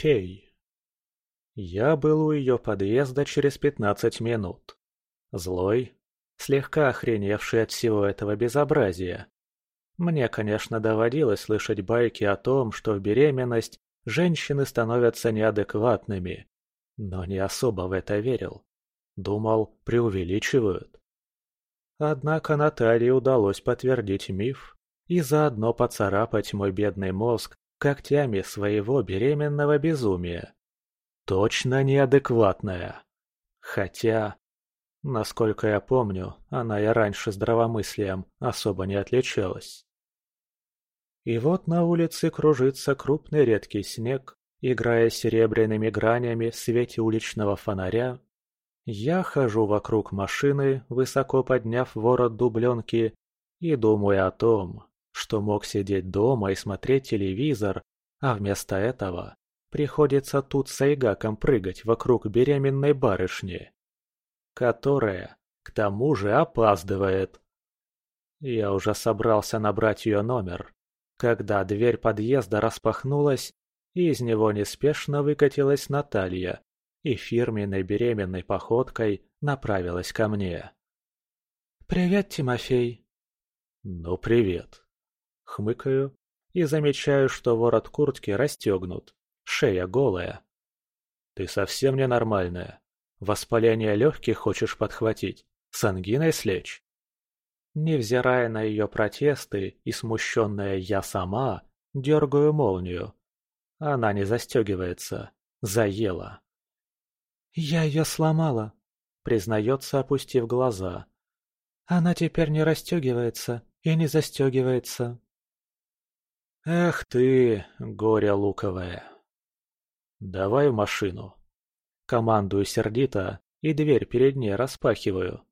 Фей. Я был у ее подъезда через пятнадцать минут. Злой, слегка охреневший от всего этого безобразия. Мне, конечно, доводилось слышать байки о том, что в беременность женщины становятся неадекватными, но не особо в это верил. Думал, преувеличивают. Однако Наталье удалось подтвердить миф и заодно поцарапать мой бедный мозг когтями своего беременного безумия. Точно неадекватная. Хотя, насколько я помню, она и раньше здравомыслием особо не отличалась. И вот на улице кружится крупный редкий снег, играя серебряными гранями в свете уличного фонаря. Я хожу вокруг машины, высоко подняв ворот дубленки, и думаю о том, что мог сидеть дома и смотреть телевизор, а вместо этого приходится тут с айгаком прыгать вокруг беременной барышни, которая, к тому же, опаздывает. Я уже собрался набрать ее номер, когда дверь подъезда распахнулась, и из него неспешно выкатилась Наталья и фирменной беременной походкой направилась ко мне. «Привет, Тимофей!» «Ну, привет!» Хмыкаю и замечаю, что ворот куртки расстегнут, шея голая. «Ты совсем ненормальная. Воспаление легких хочешь подхватить? С ангиной слечь?» Невзирая на ее протесты и смущенная я сама, дергаю молнию. Она не застегивается. Заела. «Я ее сломала», — признается, опустив глаза. «Она теперь не расстегивается и не застегивается». «Эх ты, горе луковое!» «Давай в машину». Командую сердито и дверь перед ней распахиваю.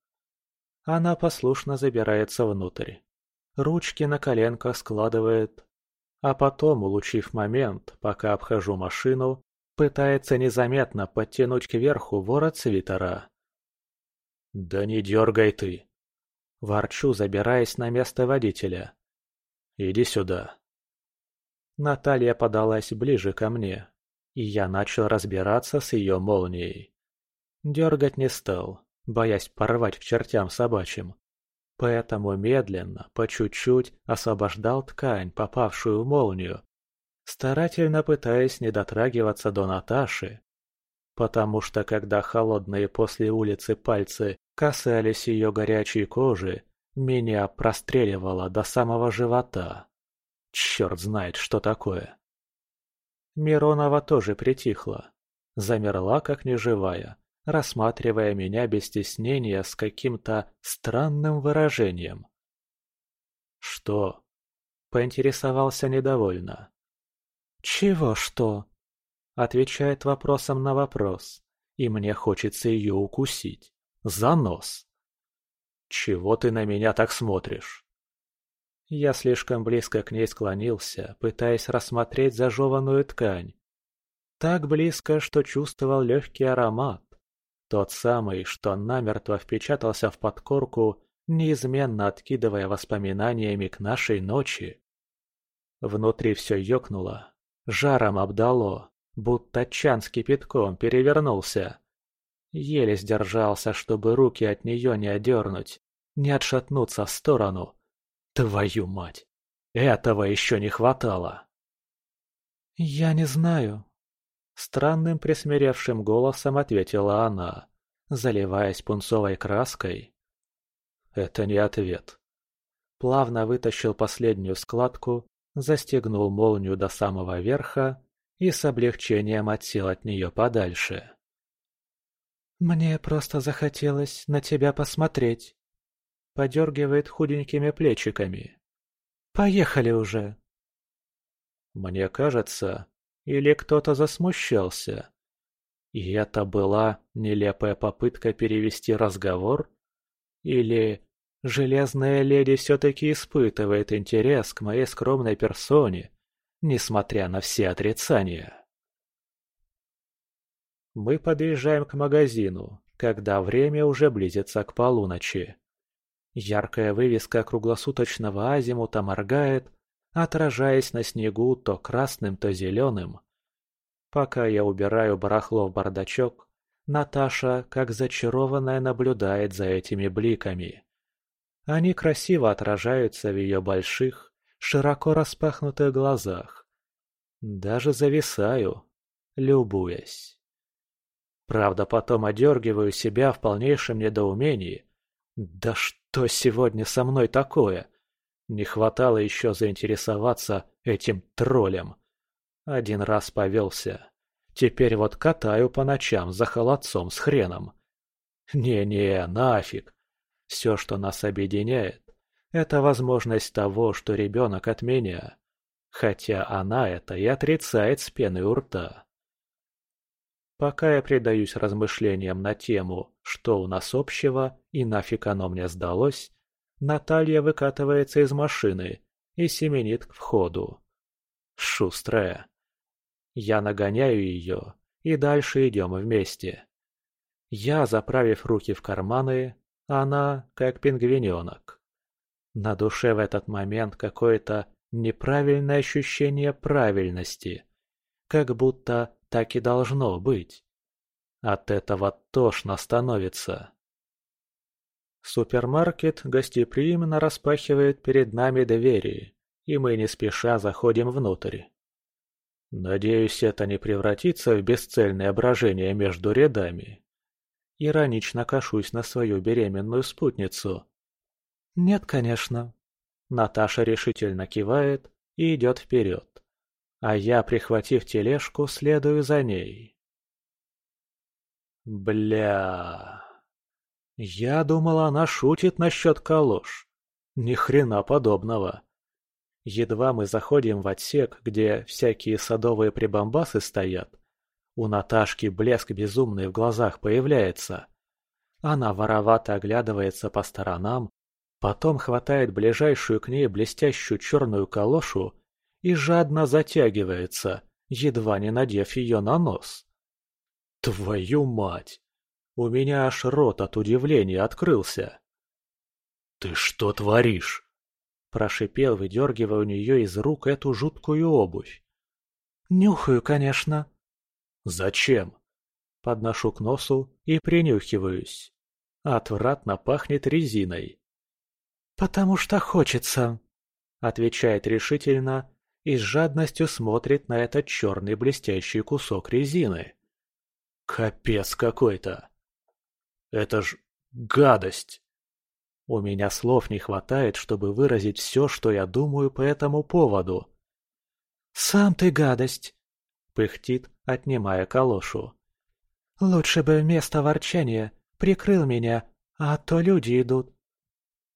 Она послушно забирается внутрь. Ручки на коленках складывает, а потом, улучив момент, пока обхожу машину, пытается незаметно подтянуть кверху ворот свитера. «Да не дергай ты!» Ворчу, забираясь на место водителя. «Иди сюда!» Наталья подалась ближе ко мне, и я начал разбираться с ее молнией. Дергать не стал, боясь порвать к чертям собачьим. Поэтому медленно, по чуть-чуть освобождал ткань, попавшую в молнию, старательно пытаясь не дотрагиваться до Наташи. Потому что когда холодные после улицы пальцы касались ее горячей кожи, меня простреливало до самого живота. Черт знает, что такое. Миронова тоже притихла. Замерла, как неживая, рассматривая меня без стеснения с каким-то странным выражением. «Что?» – поинтересовался недовольно. «Чего что?» – отвечает вопросом на вопрос, и мне хочется ее укусить. За нос. «Чего ты на меня так смотришь?» Я слишком близко к ней склонился, пытаясь рассмотреть зажеванную ткань. Так близко, что чувствовал легкий аромат. Тот самый, что намертво впечатался в подкорку, неизменно откидывая воспоминаниями к нашей ночи. Внутри все ёкнуло, жаром обдало, будто чан с кипятком перевернулся. Еле сдержался, чтобы руки от нее не одернуть, не отшатнуться в сторону. Твою мать! Этого еще не хватало! «Я не знаю», Странным присмиревшим голосом ответила она, заливаясь пунцовой краской. Это не ответ. Плавно вытащил последнюю складку, застегнул молнию до самого верха и с облегчением отсел от нее подальше. «Мне просто захотелось на тебя посмотреть», — подергивает худенькими плечиками. «Поехали уже!» Мне кажется, или кто-то засмущался? И это была нелепая попытка перевести разговор? Или железная леди все-таки испытывает интерес к моей скромной персоне, несмотря на все отрицания? Мы подъезжаем к магазину, когда время уже близится к полуночи. Яркая вывеска круглосуточного азимута моргает, отражаясь на снегу то красным, то зеленым. Пока я убираю барахло в бардачок, Наташа, как зачарованная, наблюдает за этими бликами. Они красиво отражаются в ее больших, широко распахнутых глазах. Даже зависаю, любуясь. Правда, потом одергиваю себя в полнейшем недоумении. Да что сегодня со мной такое? Не хватало еще заинтересоваться этим троллем. Один раз повелся. Теперь вот катаю по ночам за холодцом с хреном. Не-не, нафиг. Все, что нас объединяет, это возможность того, что ребенок от меня. Хотя она это и отрицает с пеной у рта. Пока я предаюсь размышлениям на тему, что у нас общего и нафиг оно мне сдалось, Наталья выкатывается из машины и семенит к входу. Шустрая. Я нагоняю ее, и дальше идем вместе. Я, заправив руки в карманы, она как пингвиненок. На душе в этот момент какое-то неправильное ощущение правильности. Как будто так и должно быть. От этого тошно становится. Супермаркет гостеприимно распахивает перед нами двери, и мы не спеша заходим внутрь. Надеюсь, это не превратится в бесцельное брожение между рядами. Иронично кашусь на свою беременную спутницу. «Нет, конечно». Наташа решительно кивает и идет вперед. А я, прихватив тележку, следую за ней. Бля. Я думал, она шутит насчет калош. Ни хрена подобного. Едва мы заходим в отсек, где всякие садовые прибамбасы стоят, у Наташки блеск безумный в глазах появляется. Она воровато оглядывается по сторонам, потом хватает ближайшую к ней блестящую черную калошу и жадно затягивается, едва не надев ее на нос. Твою мать! У меня аж рот от удивления открылся. «Ты что творишь?» Прошипел, выдергивая у нее из рук эту жуткую обувь. «Нюхаю, конечно», «Зачем?» Подношу к носу и принюхиваюсь. Отвратно пахнет резиной. «Потому что хочется», — отвечает решительно и с жадностью смотрит на этот черный блестящий кусок резины. «Капец какой-то! Это ж гадость!» У меня слов не хватает, чтобы выразить все, что я думаю по этому поводу. «Сам ты гадость!» пыхтит, отнимая калошу. «Лучше бы вместо ворчания прикрыл меня, а то люди идут».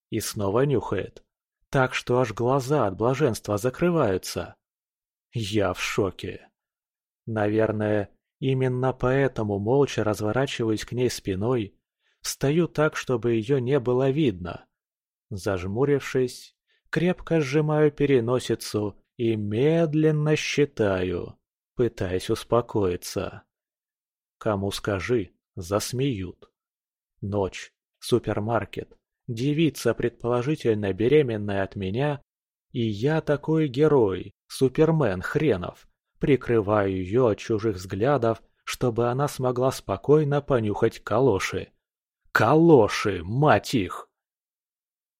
И снова нюхает, так что аж глаза от блаженства закрываются. Я в шоке. Наверное, именно поэтому молча разворачиваюсь к ней спиной, встаю так, чтобы ее не было видно. Зажмурившись, крепко сжимаю переносицу и медленно считаю пытаясь успокоиться. Кому скажи, засмеют. Ночь, супермаркет, девица, предположительно беременная от меня, и я такой герой, супермен хренов, прикрываю ее от чужих взглядов, чтобы она смогла спокойно понюхать калоши. Калоши, мать их!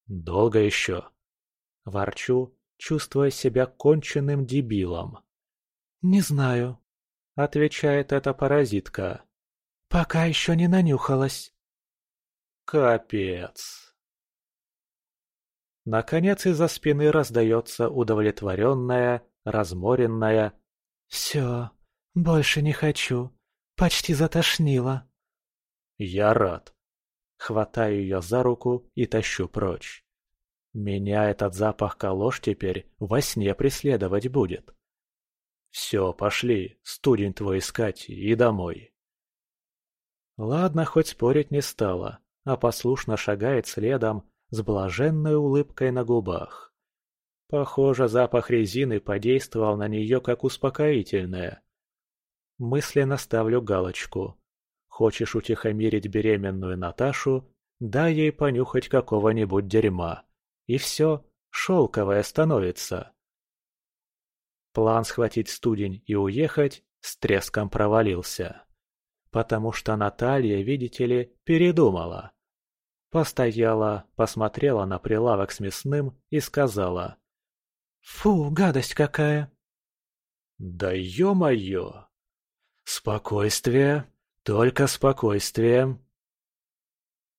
Долго еще? Ворчу, чувствуя себя конченным дебилом. «Не знаю», — отвечает эта паразитка. «Пока еще не нанюхалась». Капец. Наконец из-за спины раздается удовлетворенная, разморенная «Все, больше не хочу, почти затошнило». Я рад. Хватаю ее за руку и тащу прочь. Меня этот запах калош теперь во сне преследовать будет. Все, пошли, студень твой искать и домой. Ладно, хоть спорить не стала, а послушно шагает следом с блаженной улыбкой на губах. Похоже, запах резины подействовал на нее как успокоительное. Мысленно ставлю галочку. Хочешь утихомирить беременную Наташу, дай ей понюхать какого-нибудь дерьма. И все, шелковое становится. План схватить студень и уехать с треском провалился. Потому что Наталья, видите ли, передумала. Постояла, посмотрела на прилавок с мясным и сказала. «Фу, гадость какая!» «Да ё-моё! Спокойствие, только спокойствие!»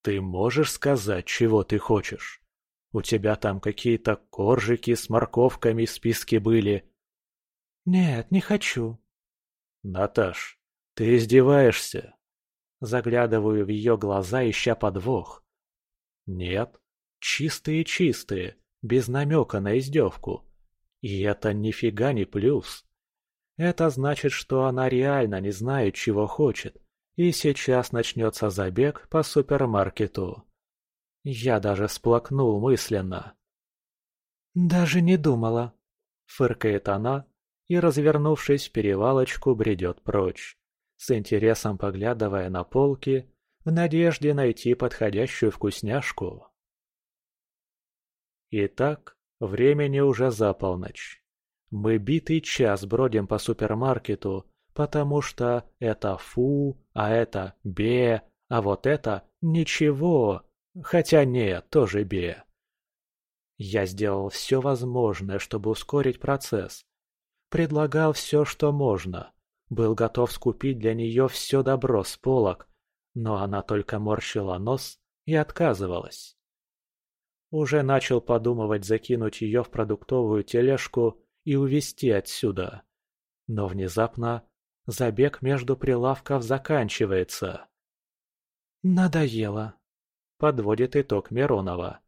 «Ты можешь сказать, чего ты хочешь? У тебя там какие-то коржики с морковками в списке были?» «Нет, не хочу». «Наташ, ты издеваешься?» Заглядываю в ее глаза, ища подвох. «Нет, чистые-чистые, без намека на издевку. И это нифига не плюс. Это значит, что она реально не знает, чего хочет, и сейчас начнется забег по супермаркету. Я даже всплакнул мысленно. «Даже не думала», — фыркает она и, развернувшись в перевалочку, бредет прочь, с интересом поглядывая на полки, в надежде найти подходящую вкусняшку. Итак, времени уже за полночь. Мы битый час бродим по супермаркету, потому что это фу, а это бе, а вот это ничего, хотя нет, тоже бе. Я сделал все возможное, чтобы ускорить процесс. Предлагал все, что можно. Был готов скупить для нее все добро с полок, но она только морщила нос и отказывалась. Уже начал подумывать закинуть ее в продуктовую тележку и увезти отсюда. Но внезапно забег между прилавков заканчивается. «Надоело», — подводит итог Миронова.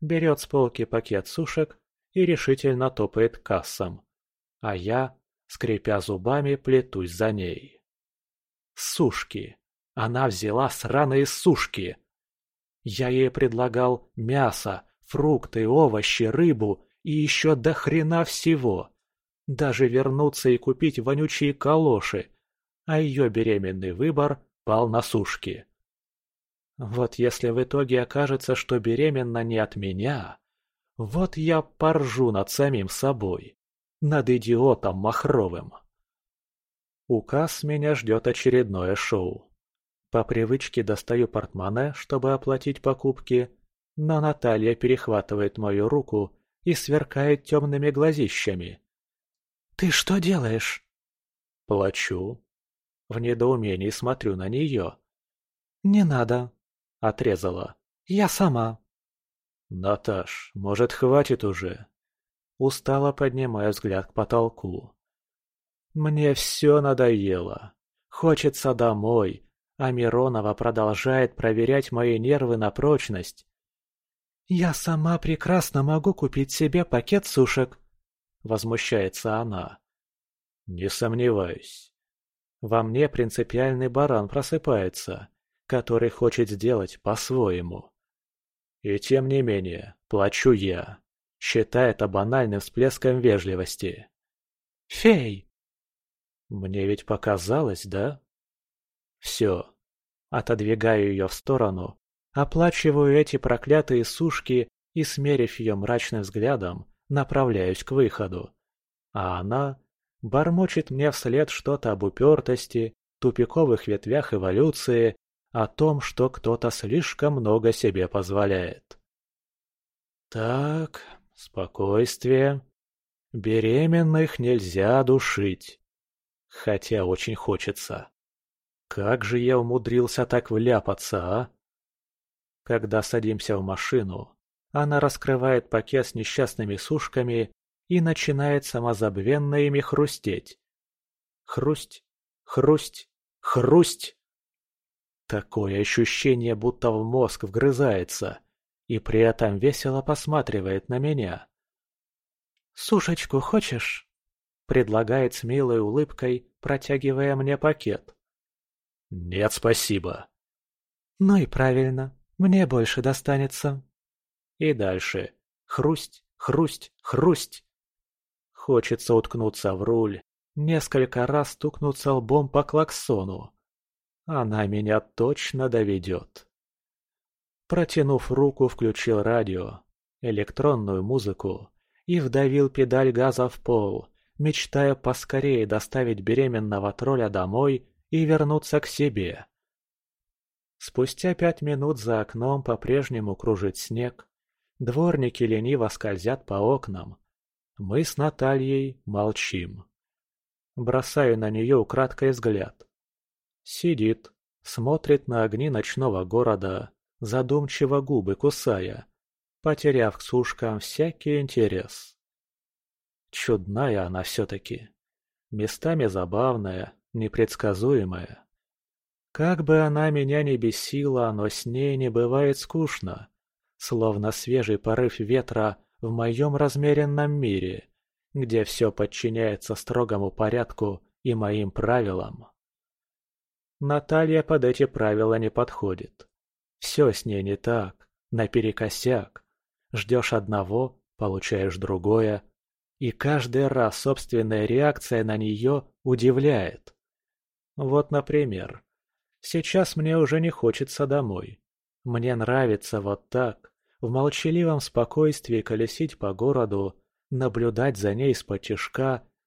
Берет с полки пакет сушек и решительно топает к кассам. А я, скрипя зубами, плетусь за ней. Сушки. Она взяла сраные сушки. Я ей предлагал мясо, фрукты, овощи, рыбу и еще до хрена всего. Даже вернуться и купить вонючие калоши. А ее беременный выбор пал на сушки. Вот если в итоге окажется, что беременна не от меня, вот я поржу над самим собой, над идиотом Махровым. Указ меня ждет очередное шоу. По привычке достаю портмоне, чтобы оплатить покупки, но Наталья перехватывает мою руку и сверкает темными глазищами. «Ты что делаешь?» Плачу. В недоумении смотрю на нее. «Не надо», — отрезала. «Я сама». «Наташ, может, хватит уже?» Устало поднимаю взгляд к потолку. «Мне все надоело. Хочется домой, а Миронова продолжает проверять мои нервы на прочность. «Я сама прекрасно могу купить себе пакет сушек», — возмущается она. «Не сомневаюсь. Во мне принципиальный баран просыпается, который хочет сделать по-своему. И тем не менее, плачу я, считая это банальным всплеском вежливости. «Фей!» Мне ведь показалось, да? Все. Отодвигаю ее в сторону, оплачиваю эти проклятые сушки и, смерив ее мрачным взглядом, направляюсь к выходу. А она бормочет мне вслед что-то об упертости, тупиковых ветвях эволюции, о том, что кто-то слишком много себе позволяет. Так, спокойствие. Беременных нельзя душить. Хотя очень хочется. Как же я умудрился так вляпаться, а? Когда садимся в машину, она раскрывает пакет с несчастными сушками и начинает самозабвенно ими хрустеть. Хрусть, хрусть, хрусть. Такое ощущение, будто в мозг вгрызается, и при этом весело посматривает на меня. «Сушечку хочешь?» — предлагает с милой улыбкой, протягивая мне пакет. «Нет, спасибо». «Ну и правильно, мне больше достанется». И дальше. Хрусть, хрусть, хрусть. Хочется уткнуться в руль, несколько раз стукнуться лбом по клаксону. Она меня точно доведет. Протянув руку, включил радио, электронную музыку и вдавил педаль газа в пол, мечтая поскорее доставить беременного тролля домой и вернуться к себе. Спустя пять минут за окном по-прежнему кружит снег, дворники лениво скользят по окнам. Мы с Натальей молчим. Бросаю на нее украдкой взгляд. Сидит, смотрит на огни ночного города, задумчиво губы кусая, потеряв к сушкам всякий интерес. Чудная она все-таки. Местами забавная, непредсказуемая. Как бы она меня ни бесила, но с ней не бывает скучно. Словно свежий порыв ветра в моем размеренном мире, где все подчиняется строгому порядку и моим правилам. Наталья под эти правила не подходит. Все с ней не так, наперекосяк. Ждешь одного, получаешь другое, и каждый раз собственная реакция на нее удивляет. Вот, например, сейчас мне уже не хочется домой. Мне нравится вот так, в молчаливом спокойствии колесить по городу, наблюдать за ней из-под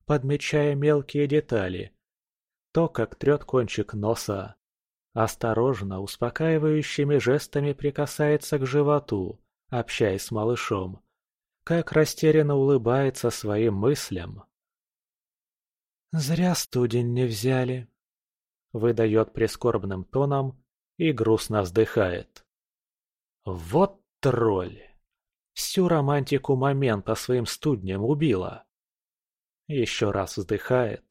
подмечая мелкие детали. То, как трет кончик носа, осторожно, успокаивающими жестами прикасается к животу, общаясь с малышом, как растерянно улыбается своим мыслям. «Зря студень не взяли», — выдает прискорбным тоном и грустно вздыхает. «Вот тролль! Всю романтику момента своим студнем убила!» Еще раз вздыхает,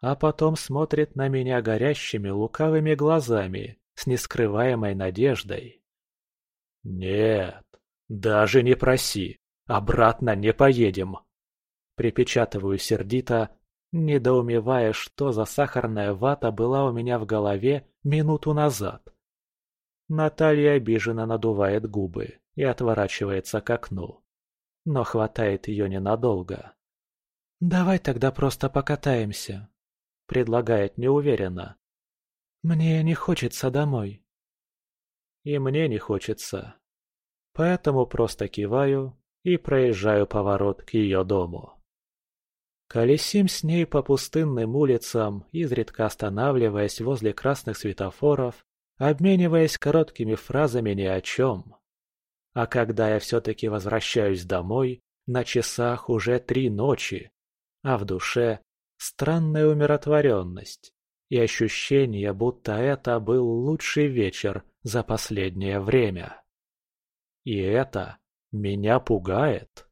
а потом смотрит на меня горящими лукавыми глазами с нескрываемой надеждой. «Нет, даже не проси, обратно не поедем!» Припечатываю сердито, недоумевая, что за сахарная вата была у меня в голове минуту назад. Наталья обиженно надувает губы и отворачивается к окну. Но хватает ее ненадолго. «Давай тогда просто покатаемся», — предлагает неуверенно. «Мне не хочется домой». И мне не хочется. Поэтому просто киваю и проезжаю поворот к ее дому. Колесим с ней по пустынным улицам, изредка останавливаясь возле красных светофоров, обмениваясь короткими фразами ни о чем. А когда я все-таки возвращаюсь домой, на часах уже три ночи, а в душе странная умиротворенность и ощущение, будто это был лучший вечер за последнее время. И это меня пугает.